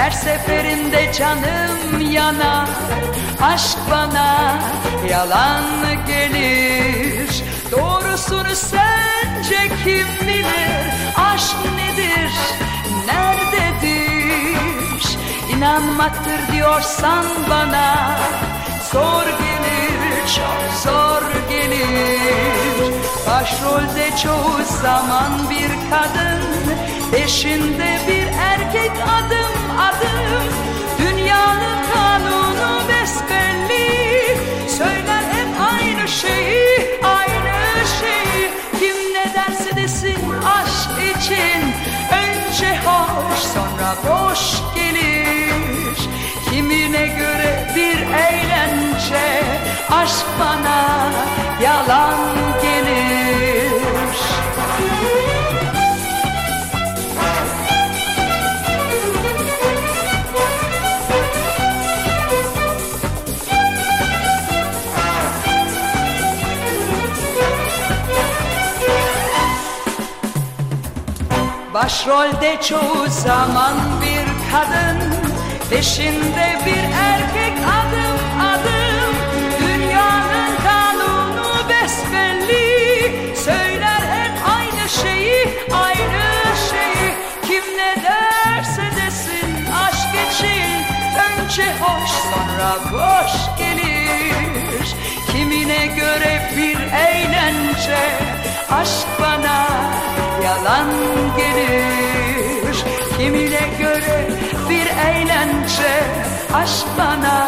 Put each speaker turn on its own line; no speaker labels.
Her seferinde canım yanar Aşk bana yalan gelir. Doğrusunu sence kim bilir? Aşk nedir, nerededir? İnanmaktır diyorsan bana Zor gelir, çok zor gelir. Başrolde çoğu zaman bir kadın Peşinde bir Kimine göre bir eğlence. Aşk bana yalan gelir. Başrolde çoğu zaman bir kadın Peşinde bir erkek adım adım Dünyanın kanunu besbelli. Söyler hep aynı şeyi aynı şeyi. Kim ne derse desin aşk için Önce hoş sonra boş gelir. Kimine göre bir eğlence Aşk bana yalan gelir. Kimine göre eğlence Aşk bana